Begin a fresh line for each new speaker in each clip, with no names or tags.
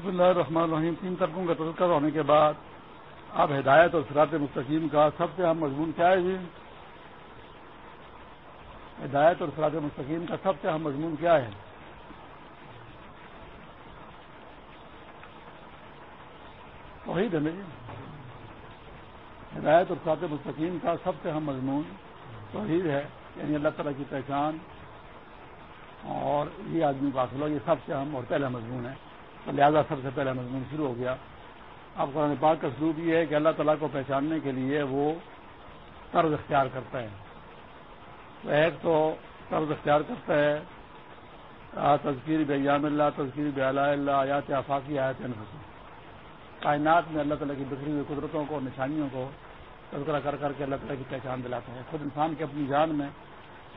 بسم اللہ الرحمن الرحیم۔ تین طرقوں کا تذکر ہونے کے بعد اب ہدایت اور سرات مستقیم کا سب سے اہم مضمون کیا ہے جی؟ ہدایت اور سرات مستقیم کا سب سے اہم مضمون کیا ہے؟ توحید ہے نا جی ہدایت اور سرات مستقیم کا سب سے اہم مضمون توحید ہے یعنی اللہ تعالیٰ کی پہچان اور یہ آدمی کا حاصل ہو یہ سب سے اہم اور پہلا مضمون ہے۔ لہٰذا سب سے پہلا مضمون شروع ہو گیا۔ اب قرآن پاک کا سلوک یہ ہے کہ اللہ تعالیٰ کو پہچاننے کے لیے وہ طرز اختیار کرتا ہے۔ تو ایک تو طرز اختیار کرتا ہے۔ تذکیر بیام اللہ، تذکیر بے اللہ، آیات آفاقی، آیات انفسی کائنات میں اللہ تعالیٰ کی بکھری ہوئی قدرتوں کو، نشانیوں کو تذکرہ کر کر کے اللہ تعالیٰ کی پہچان دلاتا ہے۔ خود انسان کے اپنی جان میں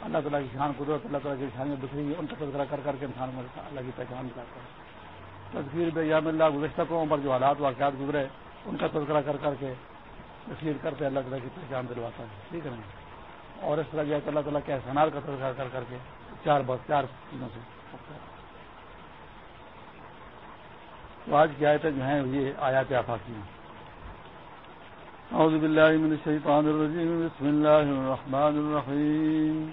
اللہ تعالیٰ کی شان، قدرت، اللہ تعالیٰ کی نشانیاں بکھری ہوئی، ان کا تذکرہ کر کر کے انسان کو اللہ کی پہچان دلاتا ہے۔ تصویر بے یام اللہ گزشتہ قوموں پر جو حالات واقعات گزرے، ان کا تذکرہ کر کر کے تصویر کرتے اللہ تعالیٰ کی پہچان دلواتا ہے۔ ٹھیک ہے نا؟ اور اس طرح جو ہے اللہ تعالیٰ کے احسانات کا تذکرہ کر کر کے چار بس، چار چیزوں سے۔ تو آج کی آیتیں جو ہیں، یہ آیات آفاقی ہیں۔ اعوذ باللہ من الشیطان الرجیم، بسم اللہ الرحمن الرحیم۔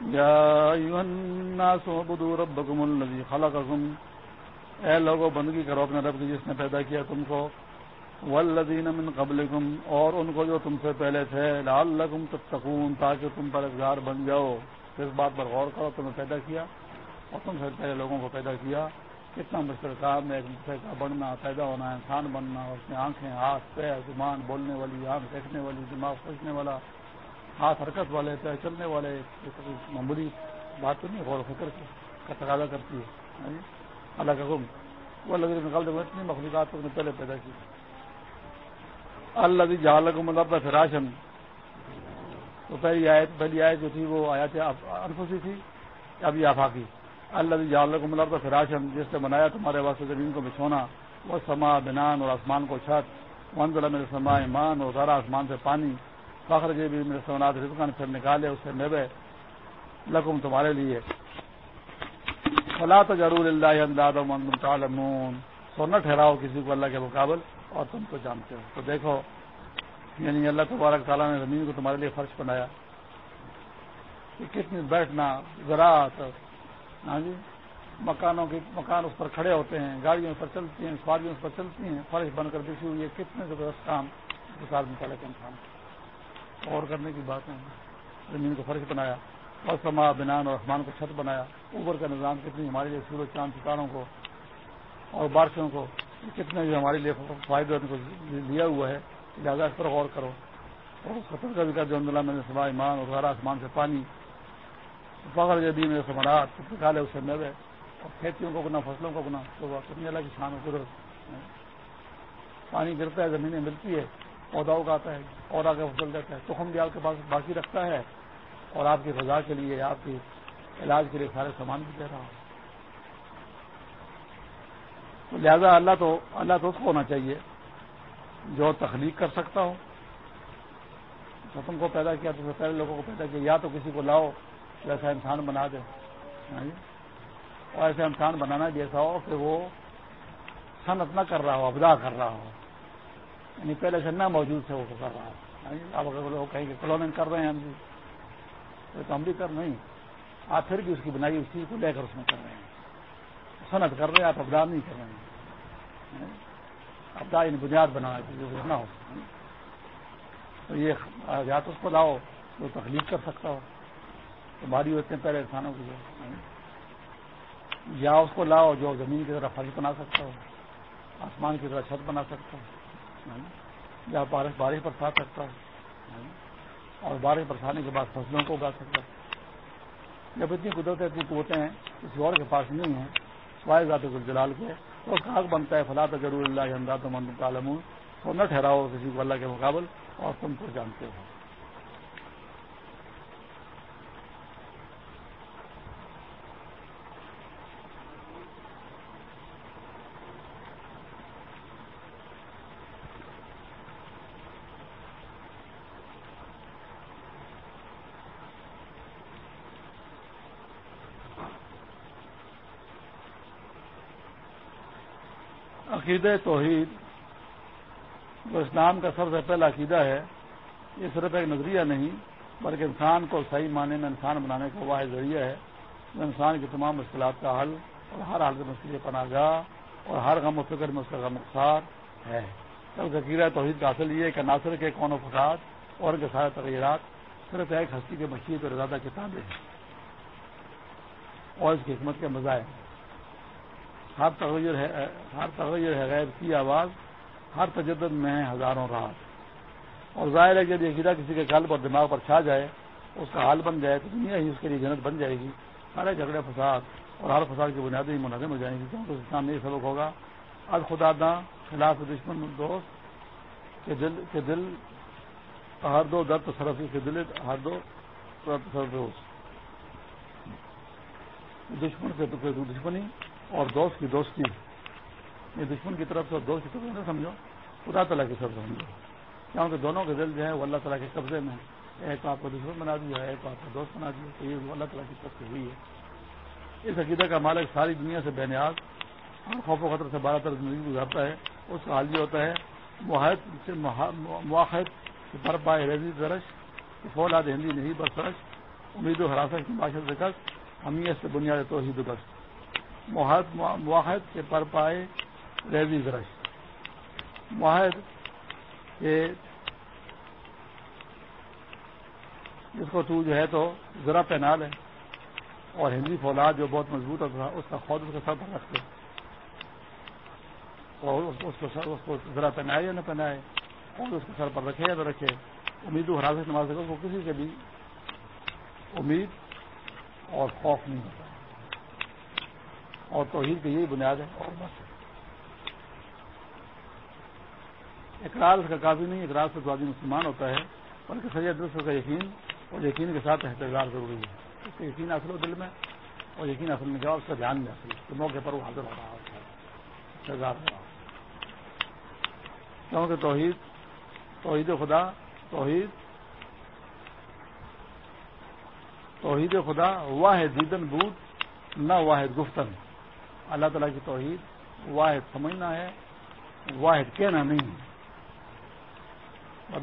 یا ایوہ الناس عبدوا ربکم الذی خلقکم اے لوگوں بندگی کرو اپنے رب کی جس نے پیدا کیا تم کو۔ ولدین من قبلکم، اور ان کو جو تم سے پہلے تھے۔ لعلکم تتقون، تاکہ تم پر بن جاؤ۔ اس بات پر غور کرو تمہیں پیدا کیا اور تم سے پہلے لوگوں کو پیدا کیا۔ کتنا مشکل کام ہے، ایک دوسرے کا بڑھنا پیدا ہونا، انسان بننا اس میں آنکھیں، ہاتھ، پیر، زبان، بولنے والی، آنکھ دیکھنے والی، دماغ سوچنے والا، ہاتھ حرکت والے، پیر چلنے والے معمولی بات تو نہیں، غور و فکر کا تقاضا کرتی ہے۔ اللہ کا حکم۔ وہ اللہ نکال دے اتنی مخلوقات کو پہلے پیدا کی۔ اللہ جہاں مطلب فراشن تو پہلی آیت پہلی آیت جو تھی وہ آیات انفسی تھی، اب یہ آفاقی اللہ جہاں کو مطلب فراشن جس نے بنایا تمہارے واسطے زمین کو بچھونا، وہ سما بنان اور آسمان کو چھت۔ منظر میرے سما ایمان اور سارا آسمان سے پانی۔ فخر کے بھی میرے سمنات رزقان پھر نکالے، اس سے میوے لکم تمہارے لیے۔ فلا تو ضرور اللہ انداز تعالمون تو نہ ٹھہراؤ کسی کو اللہ کے مقابل اور تم کو جانتے ہو۔ تو دیکھو یعنی اللہ تبارک تعالیٰ نے زمین کو تمہارے لیے فرش بنایا۔ کہ کتنی بیٹھنا، زراعت ہاں جی مکانوں کے مکان اس پر کھڑے ہوتے ہیں، گاڑیوں پر چلتی ہیں، سواریوں پر چلتی ہیں، فرش بن کر بچی ہوئی ہے کتنے زبردست کام اس آدمی تعالیٰ کے انسان۔ اور کرنے کی بات ہے زمین کو فرش بنایا۔ اور سما بنان اور آسمان کو چھت بنایا۔ اوپر کا نظام کتنی ہمارے لیے سورج چاند، ستاروں کو اور بارشوں کو، کتنے جو ہمارے لیے فائدے کو لیا ہوا ہے، لہٰذا اس پر غور کرو۔ اور خطر کا بھی کر جو میں نے سما ایمان اور غیر آسمان سے پانی، فخر جدید میں سماعت نکالے اس سے میوے، اور کھیتیوں کو گنا فصلوں کو گنا تو کتنی الگ کی شان قدرت پانی گرتا ہے، زمینیں ملتی ہے پودا اگاتا ہے پودا کا فصل دیتا ہے، تخم بھی آپ کے پاس باقی رکھتا ہے۔ اور آپ کی فضا کے لیے، آپ کے علاج کے لیے سارے سامان بھی دے رہا ہوں۔ تو لہذا اللہ تو اللہ تو اس کو ہونا چاہیے جو تخلیق کر سکتا ہو۔ تم کو پیدا کیا تو پہلے لوگوں کو پیدا کیا، یا تو کسی کو لاؤ ایسا انسان بنا دے۔ ہاں جی؟ اور ایسا انسان بنانا جیسا ہو کہ وہ صنعت نہ کر رہا ہو ابدا کر رہا ہو۔ یعنی پہلے سے نہ موجود سے وہ کر رہا ہو۔ ہاں جی؟ اگر لوگ کہیں کہ کلوننگ کر رہے ہیں ہم جی۔ تو ہم بھی کر نہیں۔ آپ پھر بھی اس کی بنائی، اس چیز کو لے کر اس میں کر رہے ہیں۔ صنعت کر رہے ہیں، آپ ابدار نہیں کر رہے ہیں۔ ابدا ان بنیاد بنانا چاہیے کرنا ہو۔ تو یہ یا تو اس کو لاؤ جو تخلیق کر سکتا ہو۔ تو بھاری ہوتے ہیں پہلے انسانوں کی جو یا اس کو لاؤ جو زمین کی طرح فرش بنا سکتا ہو، آسمان کی طرح چھت بنا سکتا ہو۔ یا بارش بارش پر سا سکتا ہو۔ اور بارش برسانے کے بعد فصلوں کو اگا سکتا جب اتنی قدرت اتنی قوتیں ہیں کسی اور کے پاس نہیں ہیں، سوائے ذات جلال کے، تو کاغ بنتا ہے فلاں ضرور اللہ انداز مند عالم تو نہ ٹھہراؤ کسی کو اللہ کے مقابل اور تم کو جانتے ہو۔ عقید توحید جو اسلام کا سب سے پہلا عقیدہ ہے، یہ صرف ایک نظریہ نہیں، بلکہ انسان کو صحیح معنی میں انسان بنانے کا واحد ذریعہ ہے، جو انسان کی تمام مشکلات کا حل اور ہر حال کے پناہ گاہ اور ہر غم و فکر میں اس کا غم ہے۔ کل عقیدہ توحید کا حاصل یہ ہے کہ ناصر کے کون و فساد اور ان کے سارے تغیرات صرف ایک ہستی کے مشید اور زیادہ کتابیں ہیں۔ اور اس کی حکمت کے مزائے ہر تغیر ہے، ہر تغیر ہے غیر کی آواز ہر تجدد میں ہے ہزاروں رات اور ظاہر ہے کہ جب یہ کسی کے قلب اور دماغ پر چھا جائے، اس کا حال بن جائے تو دنیا ہی اس کے لیے جنت بن جائے گی۔ سارے جھگڑے، فساد اور ہر فساد کی بنیادیں منظم ہو جائیں گی۔ کیونکہ اسلام نہیں سبق ہوگا، اب خدا داں خلاف دشمن دوست کے دل کے دل ہر دو درد سرف کے دل، ہر دو درد دوست۔ دشمن سے دشمنی اور دوست کی دوستی یہ دشمن کی طرف سے اور دوست کی طرف سے سمجھو، خدا تعالیٰ کی طرف سمجھو۔ کیونکہ دونوں کے دل جو ہے وہ اللہ تعالیٰ کے قبضے میں ایک آپ کو دشمن بنا دیا، ایک آپ کو دوست بنا دیا، تو یہ اللہ تعالیٰ کی طرف سے ہوئی ہے۔ اس عقیدہ کا مالک ساری دنیا سے بے نیاز اور خوف و خطر سے بارہ طرف زندگی گزارتا ہے۔ اس کا حال یہ ہوتا ہے، مواحد پر ریزی درش، فولاد ہندی نہیں، بس سرش امید و حراست کی معاشرت سے ہمیت سے بنیاد تو ہی بس واحد کے پر پائے ریزی درش معاہد کہ جس کو تو جو ہے تو ذرا پہنا لے اور ہندی فولاد جو بہت مضبوط ہوتا اس کا خود اس کے سر پر رکھتے اور اس کو ذرا پہنائے یا نہ پہنائے اور اس کے سر پر رکھے یا نہ رکھے، امید و حراست نماز کو کسی سے بھی امید اور خوف نہیں ہوتا۔ اور توحید کی یہی بنیاد ہے۔ اور بس۔ اقرار اس کا کافی نہیں، اقرار سے تو آدمی مسلمان ہوتا ہے، بلکہ سید دوسروں کا یقین، اور یقین کے ساتھ احتجاج ضروری ہے۔ اس کا یقین حاصل ہو دل میں، اور یقین حاصل میں جاؤ اس کا دھیان میں حاصل تو موقع پر وہ حاضر ہو رہا ہوتا ہے۔ کیونکہ توحید توحید خدا، توحید توحید خدا واحد دیدن بود نہ واحد گفتن۔ اللہ تعالیٰ کی توحید واحد سمجھنا ہے، واحد کہنا نہیں ہے۔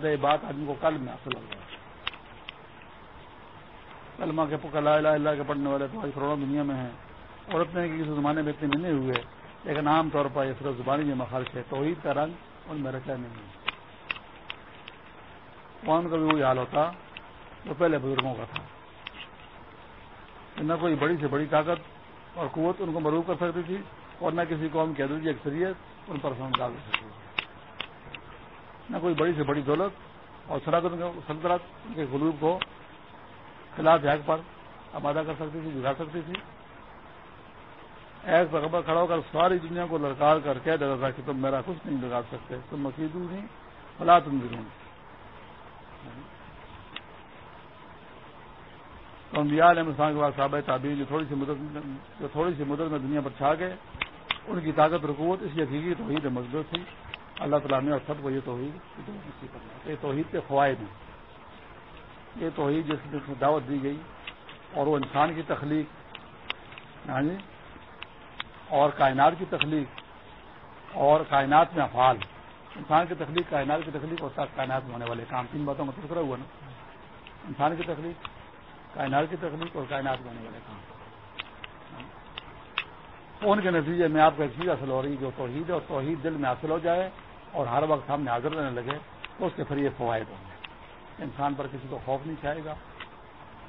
یہ بات آدمی کو کل میں حاصل ہو گیا کلمہ کے لا الہ اللہ کے پڑھنے والے تو آج کروڑوں دنیا میں ہیں۔ اور اتنے کسی زمانے میں اتنے ملنے ہوئے۔ لیکن عام طور پر یہ صرف زبانی میں مخالف ہے۔ توحید کا رنگ ان میں رکھا نہیں ہے۔ قوم کا بھی وہی حال ہوتا جو پہلے بزرگوں کا تھا؟ نہ کوئی بڑی سے بڑی طاقت اور قوت ان کو مروب کر سکتی تھی اور نہ کسی قوم کی عدل اکثریت ان پر ڈال سکتی تھی۔ نہ کوئی بڑی سے بڑی دولت اور سلطنت کے غلوب کو خلاف حق پر آمادہ کر سکتی تھی بگاڑ سکتی تھی۔ ایک رقبہ کھڑا ہو کر ساری دنیا کو لڑکار کر کہہ دیتا تھا کہ تم میرا کچھ نہیں بگاڑ سکتے، تم مقید نہیں، فلا تم بھی تو انبیاء علیہ السلام کے بعد صحابہ تعبیر جو تھوڑی سی مدد جو تھوڑی سی مدد میں دنیا پر چھا گئے، ان کی طاقت رکوت اس حقیقی توحید مضبوط تھی۔ اللہ تعالیٰ نے اور سب کو یہ توحید یہ توحید کے فوائد ہیں۔ یہ توحید جس کی دعوت دی گئی اور وہ انسان کی تخلیق ہاں جی اور کائنات کی تخلیق اور کائنات میں افعال۔ انسان کی تخلیق، کائنات کی تخلیق اور ساتھ کائنات میں ہونے والے کام۔ تین باتوں میں تذکرہ ہوا نا۔ انسان کی تخلیق کائنات کی تخلیق اور کائنات میں ہونے والے کام ان کے نتیجے میں آپ کو ایک چیز حاصل ہو رہی ہے جو توحید ہے، اور توحید دل میں حاصل ہو جائے اور ہر وقت سامنے حاضر رہنے لگے، تو اس کے پھر یہ فوائد ہوں گے۔ انسان پر کسی کو خوف نہیں چاہے گا۔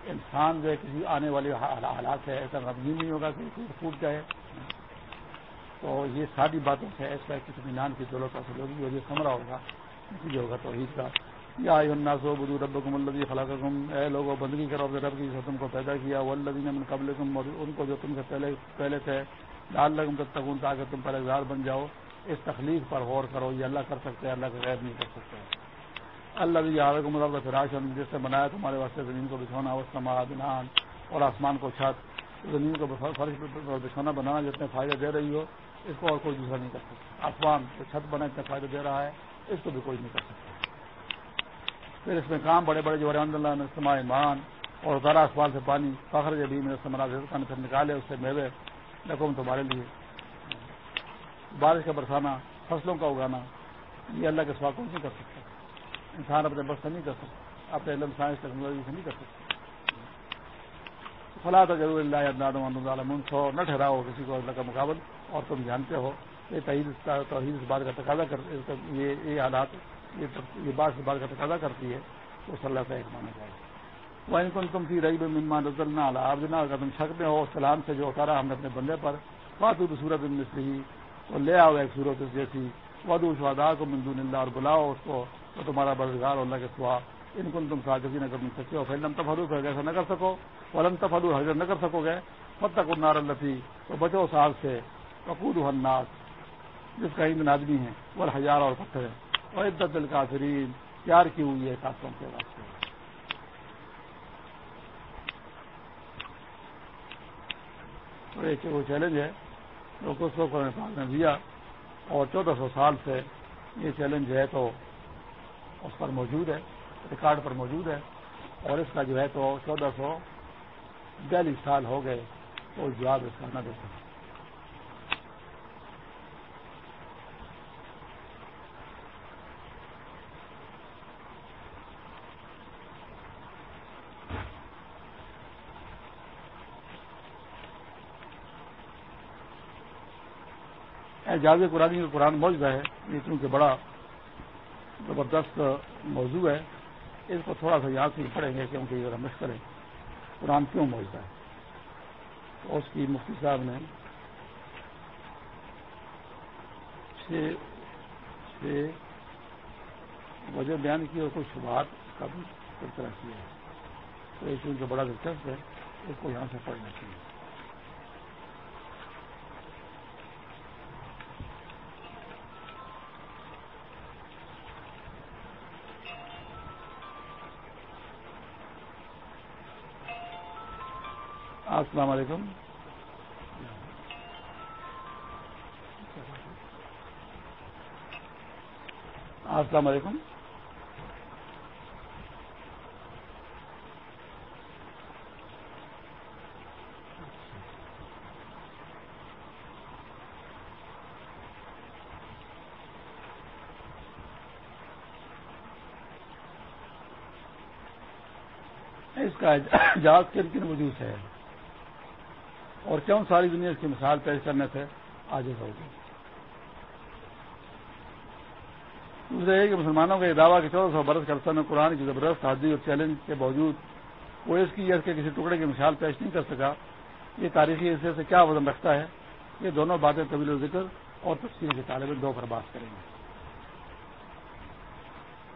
انسان جو ہے کسی آنے والے حالات سے ایسا غمگین نہیں ہوگا کہ پھوٹ جائے۔ تو یہ ساری باتوں سے اس کا کسی اطمینان کی دولت حاصل ہوگی اور یہ سمرا ہوگا۔ جو ہوگا توحید کا۔ یا سو بدو رب کم الدی خلاق اے لوگوں بندگی کرو رب کی تم کو پیدا کیا۔ وہ اللہ نے قبل ان کو جو تم سے پہلے پہلے تھے۔ ڈال لگم تب تک تاکہ تم پہلے دار بن جاؤ۔ اس تخلیق پر غور کرو، یہ اللہ کر سکتے ہیں، اللہ کا غیر نہیں کر سکتے اللہ بھی عالم مطلب فراش جس نے بنایا تمہارے واسطے زمین کو بچھونا سما بنان اور آسمان کو چھت۔ زمین کو فرش بچھونا، بنانا، جتنے فائدے دے رہی ہو، اس کو اور کوئی دوسرا نہیں کر سکتا۔ آسمان کو چھت بنا اتنے فائدے دے رہا ہے، اس کو بھی کوئی نہیں کر سکتا۔ پھر اس میں کام بڑے بڑے جو رحمد اللہ نے استعمال ایمان اور ذرا اسوال سے پانی فخر جبھی میں استعمال پھر نکالے اس سے میوے رقم تمہارے لیے۔ بارش کا برسانا، فصلوں کا اگانا، یہ اللہ کے سوا کون نہیں کر سکتا۔ انسان اپنے بس سے نہیں کر سکتا، اپنے علم، سائنس، ٹیکنالوجی سے نہیں کر سکتا۔ فلاں ضرور اللہ عالم سو نہ ٹھہراؤ کسی کو اللہ کا مقابل اور تم جانتے ہو۔ یہ توحید اس بات کا تقاضا کر یہ حالات یہ بات اس بات کا تقاضا کرتی ہے تو صلی اللہ سے ایک مانا جائے۔ وہ ان کو تم کی رئی میں ممان رضل نہ آپ جنا اگر تم شک میں ہو سلام سے جو اتارا ہم نے اپنے بندے پر بات صورت مصری تو لے آؤ ایک صورت جیسی۔ ودو شہدا کو منظور اللہ اور بلاؤ اس کو تو تمہارا برزگار اللہ کے سوا۔ ان کو تم ساگزی نہ کر سکتے ہو پھر لم تفروف ہے ایسا نہ کر سکو۔ ولم تفلو حضرت نہ کر سکو گے خود تک انار اللہ تو بچو سال سے۔ کپور الناس، جس کا ایندھن آدمی ہے وہ ہزار اور پتھر ہے اور عدت دل پیار کی ہوئی ہے کافروں کے واسطے تو ایک وہ چیلنج ہے جو کچھ لوگ نے دیا، اور چودہ سو سال سے یہ چیلنج ہے تو اس پر موجود ہے، ریکارڈ پر موجود ہے، اور اس کا جو ہے تو چودہ سو بیالیس سال ہو گئے، تو جواب اس کا نہ دے سکتے۔ اعجاز قرآن کا قرآن موجود ہے، یہ کیونکہ بڑا زبردست موضوع ہے، اس کو تھوڑا سا یاد سے پڑھیں گے کیونکہ یہ مشکل ہے قرآن کیوں موجود ہے؟ تو اس کی مفتی صاحب نے چھ چھ وجہ بیان کی اور کچھ شبہات کا بھی تذکرہ کیا ہے۔ تو یہ چونکہ بڑا دلچسپ ہے، اس کو یہاں سے پڑھنا چاہیے۔ السلام علیکم۔ ہاں، السلام علیکم۔ اس کا جہاز کن کن وجود ہے۔ اور کیوں ساری دنیا اس کی مثال پیش کرنے سے آگے ہو گئی؟ دوسرا یہ کہ مسلمانوں کا یہ دعویٰ کہ چودہ سو برس کرتا میں قرآن کی زبردست حادی اور چیلنج کے باوجود وہ اس کی کے کسی ٹکڑے کی مثال پیش نہیں کر سکا۔ یہ تاریخی حصے سے کیا وزن رکھتا ہے؟ یہ دونوں باتیں طویل و ذکر اور تفصیل کے طالب دو پر بات کریں گے۔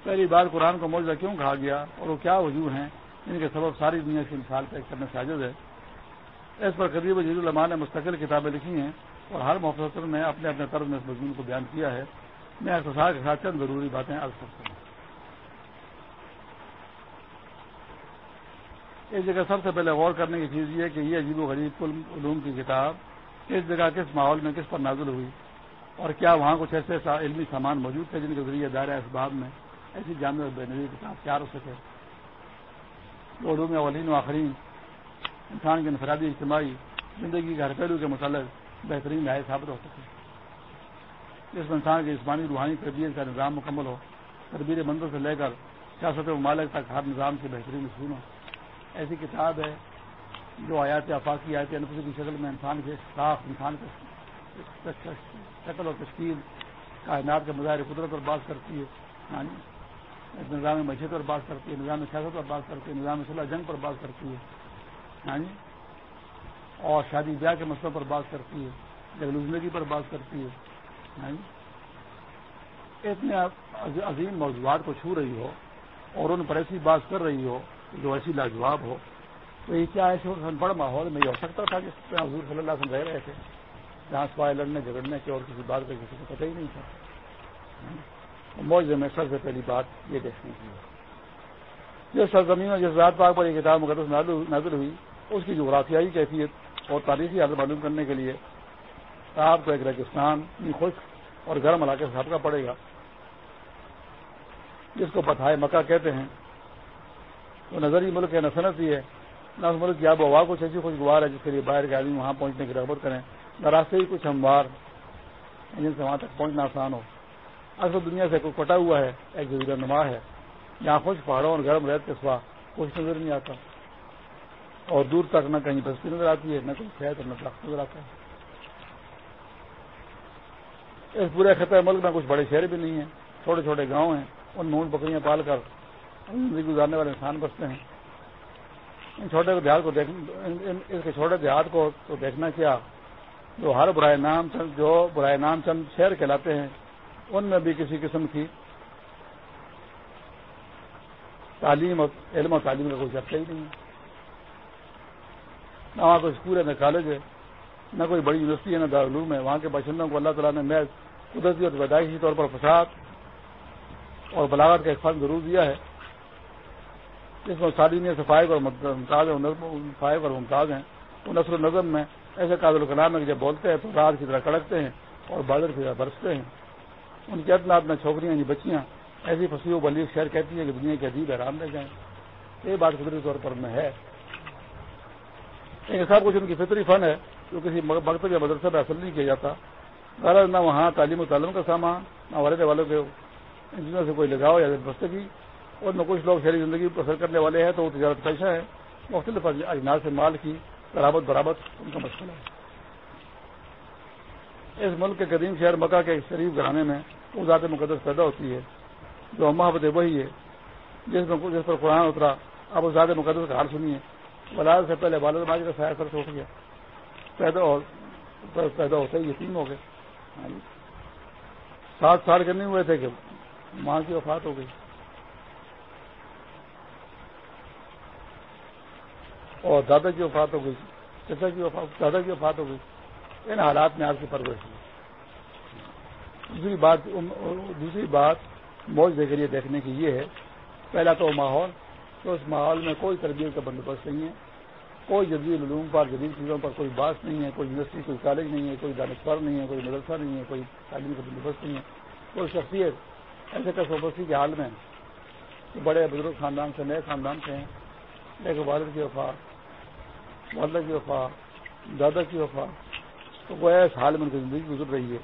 پہلی بار قرآن کو موجودہ کیوں کہا گیا؟ اور وہ کیا وجوہ ہیں؟ ان کے سبب ساری دنیا کی مثال پیش کرنے سے عاجز ہے۔ اس پر قریب وزیر الرحمان نے مستقل کتابیں لکھی ہیں اور ہر مختصر میں اپنے اپنے طرز میں اس مضمون کو بیان کیا ہے۔ میں اختصار کے ساتھ چند ضروری باتیں عرض کرتا ہوں۔ اس جگہ سب سے پہلے غور کرنے کی چیز یہ کہ یہ عجیب و غریب علوم کی کتاب کس جگہ کس ماحول میں کس پر نازل ہوئی اور کیا وہاں کچھ ایسے علمی سامان موجود تھے جن کے ذریعے دائرہ اسباب میں ایسی جامع بے کتاب تیار ہو سکے۔ علوم اولین و آخرین انسان کی انفرادی اجتماعی زندگی کے ہر پہلو کے متعلق بہترین رائے ثابت ہو سکے جس میں انسان کی جسمانی روحانی تربیت کا نظام مکمل ہو تربیر مندر سے لے کر سیاست ممالک تک ہر نظام کی بہترین اصول ہو ایسی کتاب ہے جو آیات آفاقی آیات انفسی کی شکل میں انسان کے صاف انسان کے شکل اور تشکیل، کائنات کے مظاہر قدرت پر بات کرتی ہے یعنی نظام معیشت پر بات کرتی ہے، نظام سیاست پر بات کرتی ہے، نظام صلاح جنگ پر بات کرتی ہے۔ ہاں جی؟ اور شادی بیاہ کے مسئلوں پر بات کرتی ہے جگل زندگی پر بات کرتی ہے ہاں جی؟ اتنے عظیم موضوعات کو چھو رہی ہو اور ان پر ایسی بات کر رہی ہو جو ایسی لاجواب ہو، تو یہ کیا ایسے بڑا ماحول نہیں ہو سکتا تھا جس میں حضور صلی اللہ سے رہ رہے تھے، جہاں سوائے لڑنے، جھگڑنے کے اور کسی بات کا کسی کو پتہ ہی نہیں تھا ہاں؟ جی؟ موج میں سب سے پہلی بات یہ دیکھنے کی جس سرزمین اور جس رات پاک پر یہ کتاب مقدس نازل ہوئی اس کی جغرافیائی کیفیت اور تاریخی حالت معلوم کرنے کے لیے آپ کو ایک ریگستان خشک اور گرم علاقے سے سابقہ پڑے گا۔ جس کو پتھائے مکہ کہتے ہیں۔ وہ نظری ملک ہے، نہ صنعتی ہے، نہ اس ملک کی آب و ہوا کچھ ایسی خوشگوار ہے جس کے لیے باہر کے آدمی وہاں پہنچنے کی رغبت کریں۔ نہ راستے ہی کچھ ہموار جن سے وہاں تک پہنچنا آسان ہو۔ اصل دنیا سے کوئی کٹا ہوا ہے، ایک جزیرہ نما ہے۔ یہاں خوش پہاڑوں اور گرم رہتے کے سوا کچھ نظر نہیں آتا۔ اور دور تک نہ کہیں بستی نظر آتی ہے، نہ کوئی کھیت اور نہ درخت نظر آتا ہے۔ اس پورے خطۂ ملک میں کچھ بڑے شہر بھی نہیں ہیں، چھوٹے چھوٹے گاؤں ہیں، ان مونٹ بکریاں پال کر زندگی گزارنے والے انسان بستے ہیں۔ ان چھوٹے دیہات کو دیکھ اس کے چھوٹے دیہات کو تو دیکھنا کیا، جو ہر برائے نام چند، جو برائے نام چند شہر کہلاتے ہیں، ان میں بھی کسی قسم کی تعلیم اور علم و تعلیم کا کوئی چرچا ہی نہیں ہے۔ نہ وہاں کوئی اسکول ہے، نہ کالج ہے، نہ کوئی بڑی یونیورسٹی ہے، نہ دارالعلوم ہے، وہاں کے باشندوں کو اللہ تعالیٰ نے محض قدرتی اور پیدائشی طور پر فساد اور بلاغت کا ایک فن ضرور دیا ہے۔ جس میں ساری میں اور ممتاز فائق اور ممتاز ہیں۔ وہ نثر و نظم میں ایسے قابل کلام میں جب بولتے ہیں تو رات کی طرح کڑکتے ہیں اور بادل کی طرح برستے ہیں۔ ان کی اتنا اتنا چھوکریاں یعنی بچیاں۔ ایسی فصیح و بلی شہر کہتی ہیں کہ دنیا کے عجیب حیران رہ جائیں۔ یہ بات قدرتی طور پر میں ہے۔ لیکن سب کچھ ان کی فطری فن ہے، جو کسی مکتب یا مدرسے میں اثر نہیں کیا جاتا غرض نہ وہاں تعلیم و تعلیم کا سامان، نہ والدے والوں کے انجینئر سے کوئی لگاؤ یا بستگی اور نہ کچھ لوگ شہری زندگی پسند کرنے والے ہیں، تو وہ تجارت پیشہ ہے۔ مختلف اجناس سے مال کی برابر برابر ان کا مشکل ہے۔ اس ملک کے قدیم شہر مکہ کے شریف گھرانے میں وہ ذات مقدس پیدا ہوتی ہے، جو محبت وہی ہے۔ جس میں، جس پر قرآن اترا اب اس ذات مقدس کا حال سنیے۔ ولاد سے پہلے والد ماجد کا سایہ سر سے اٹھ گیا۔ پیدا ہو پیدا ہوتے ہی یتیم ہو گئے۔ سات سال کے نہیں ہوئے تھے کہ ماں کی وفات ہو گئی۔ اور دادا کی وفات ہو گئی، چچا کی وفات دادا کی وفات ہو گئی۔ ان حالات میں آپ کی پرورش ہوئی۔ دوسری بات دوسری بات موج دے کر یہ دیکھنے کی یہ ہے، پہلا تو ماحول تو اس ماحول میں کوئی تربیت کا بندوبست نہیں ہے، کوئی جدید علوم پر، جدید چیزوں پر کوئی بات نہیں ہے، کوئی یونیورسٹی، کوئی کالج نہیں ہے، کوئی دانشور نہیں ہے، کوئی مدرسہ نہیں ہے، کوئی تعلیم کا بندوبست نہیں ہے۔ کوئی شخصیت ایسے کسوبستی کے حال میں بڑے بزرگ خاندان سے، نئے خاندان سے ہیں، ایک والد کی وفات والدہ کی وفات دادا کی وفات تو وہ ایسے حال میں ان کی زندگی گزر رہی ہے۔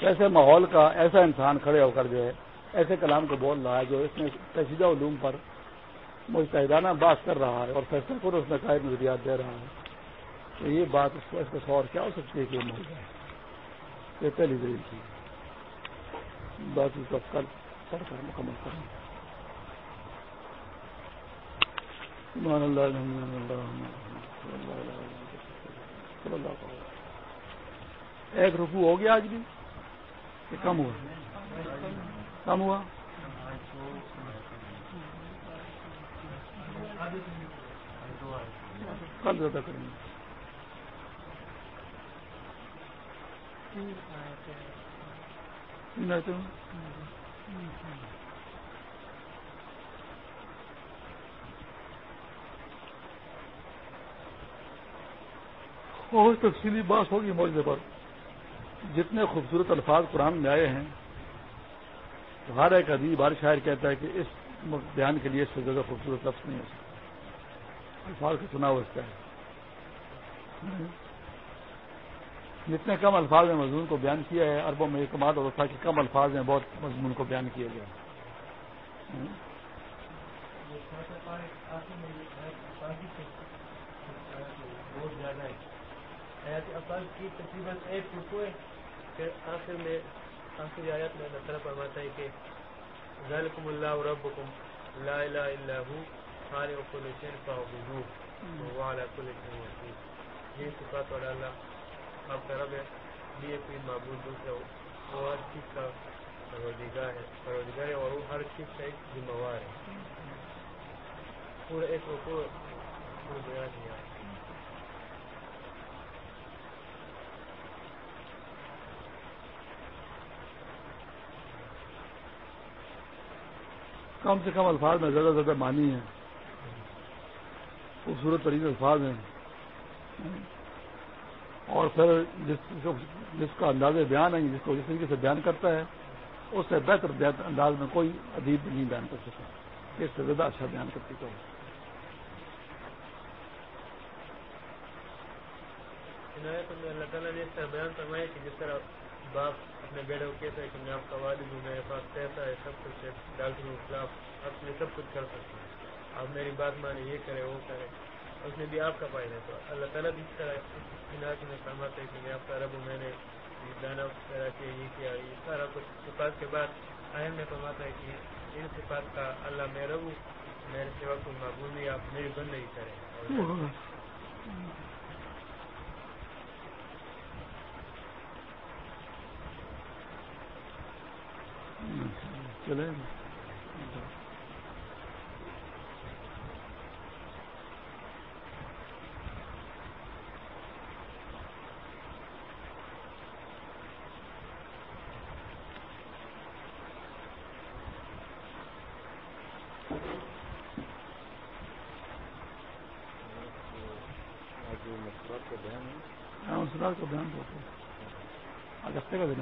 ایسے ماحول کا، ایسا انسان کھڑے ہو کر جو ہے، ایسے کلام کو بول رہا ہے جو اس میں پیچیدہ علوم پر مستحدانہ بات کر رہا ہے اور فیصلہ کو اس میں قائد نظریات دے رہا ہے۔ تو یہ بات اس کو اس کا سور کیا؟ ہو سکتی ہے کہ یہ مل جائے یہ پہلی دلیل تھی۔ باقی سب کل پڑھ کر مکمل کریں۔ ایک رکو ہو گیا آج بھی کہ کم ہوا؟ کم ہوا؟ کل زیادہ کریں گے بہت تفصیلی بات ہوگی موجودہ پر۔ جتنے خوبصورت الفاظ قرآن میں آئے ہیں ہر ایک ادیب ہر شاعر کہتا ہے کہ اس بیان کے لیے اس سے زیادہ خوبصورت لفظ نہیں ہو سکتا۔ الفاظ کا چناؤ اس کا ہے۔ جتنے کم الفاظ میں مضمون کو بیان کیا ہے۔ اربوں میں ایک اور تھا کہ کم الفاظ میں بہت مضمون کو بیان کیا گیا۔
بہت ہے تقریباً ایک رکو ہے پھر آخر میں آخری آیت میں اللہ نظر فرماتا ہے کہ ذالکم اللہ ربکم لا الہ الا ہو۔ خالق کل شیء فاعبدوه وهو على كل شيء وكيل یہ صفات والا اللہ آپ کا رب ہے یہ کوئی معبود دوسرا وہ ہر چیز کا پروردگار ہے. پروردگار ہے اور وہ ہر چیز کا ایک ذمہ وار ہے. پورا ایک رکو پورا بیان دیا
کم سے کم الفاظ میں زیادہ زیادہ مانی ہے خوبصورت ترین الفاظ ہیں۔ اور پھر جس جس کا انداز بیان ہے، جس کو جس طریقے سے بیان کرتا ہے، اس سے بہتر انداز میں کوئی ادیب نہیں بیان کر سکتا۔ اس سے زیادہ اچھا بیان کر سکتا
اللہ تعالیٰ نے اس طرح بیان فرمایا کہ جس طرح باپ اپنے بیٹے کو کہتا ہے کہ میں آپ کا والد ہوں میرے پاس پیسہ ہے، سب کچھ ہے کے خلاف اپنے سب کچھ کر سکتا ہوں آپ میری بات مانے، یہ کرے وہ کرے اس نے بھی آپ کا فائدہ تو اللہ تعالیٰ بھی اس طرح اس میں فرماتے ہے کہ میں آپ کا رب ہوں، میں نے دانا پیدا کیا، یہ کیا، یہ سارا کچھ۔ صفات کے بعد آئر میں فرماتا ہے کہ ان صفات کا اللہ میں رب میرے سیوا کو معبول نہیں، آپ میری بند نہیں کریں
چلے ہاں کا بیان ہوتا آج ہفتے کا دن